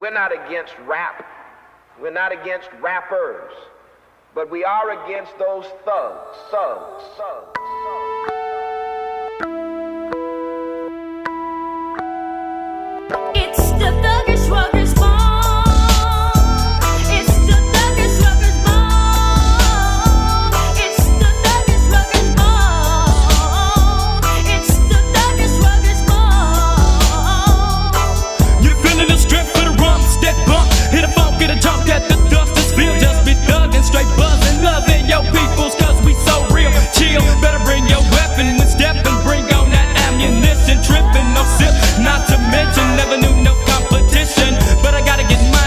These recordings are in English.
We're not against rap. We're not against rappers. But we are against those thugs, thugs, thugs, thugs.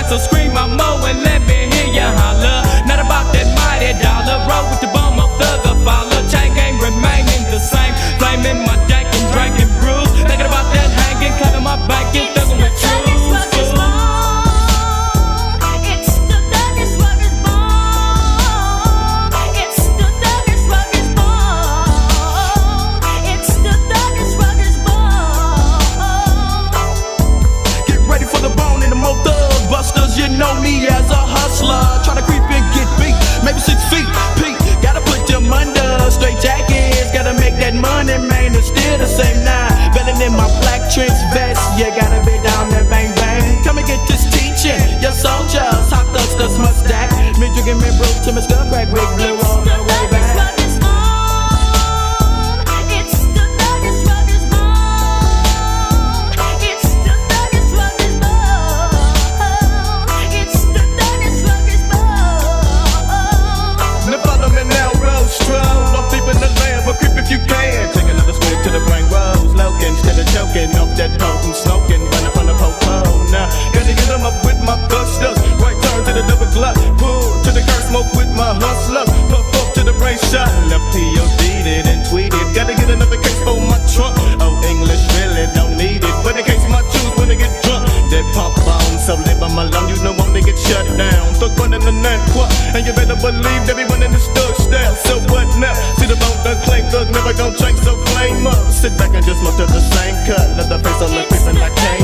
so scream shut down. Thug running the nine quack, and you better believe that we running this thug style. So what now? See the bone done clank, thug never gon' change, so flame up. Sit back and just muster the same cut. Leather face on the creepin' like cane.